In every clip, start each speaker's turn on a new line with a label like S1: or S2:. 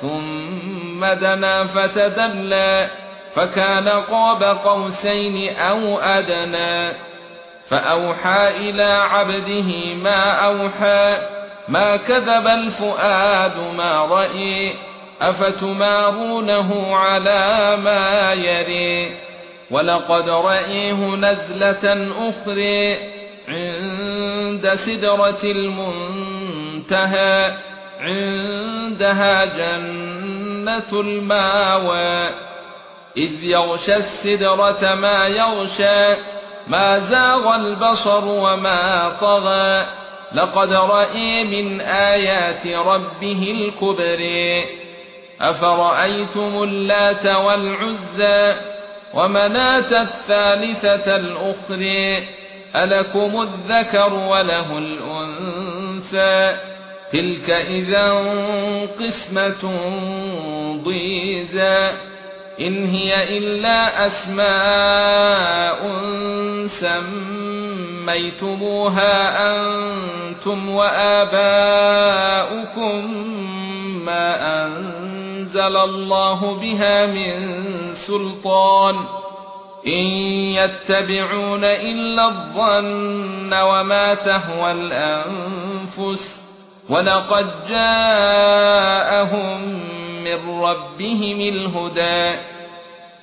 S1: ثم دنا فتدلى فكان قاب قوسين او ادنى فاوحى الى عبده ما اوحى ما كذب الفؤاد ما راى افتمارونه على ما يري ولقد رايه نزله اخرى عند سدره المنتهى عندها جنة الماوى إذ يغشى السدرة ما يغشى ما زاغ البصر وما طغى لقد رأى من آيات ربه الكبر أفرأيتم اللات والعزى ومنات الثالثة الأخرى ألكم الذكر وله الأنثى تلك اذا قسمه ضيزى ان هي الا اسماء سميتموها انتم واباؤكم ما انزل الله بها من سلطان ان يتبعون الا الظن وما تهوى الانفس وَلَقَدْ جَاءَهُم مِّن رَّبِّهِمُ الْهُدَىٰ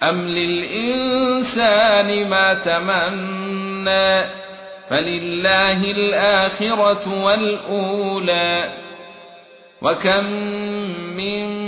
S1: أَمْ لِلْإِنسَانِ مَا تَمَنَّىٰ فَلِلَّهِ الْآخِرَةُ وَالْأُولَىٰ وَكَم مِّن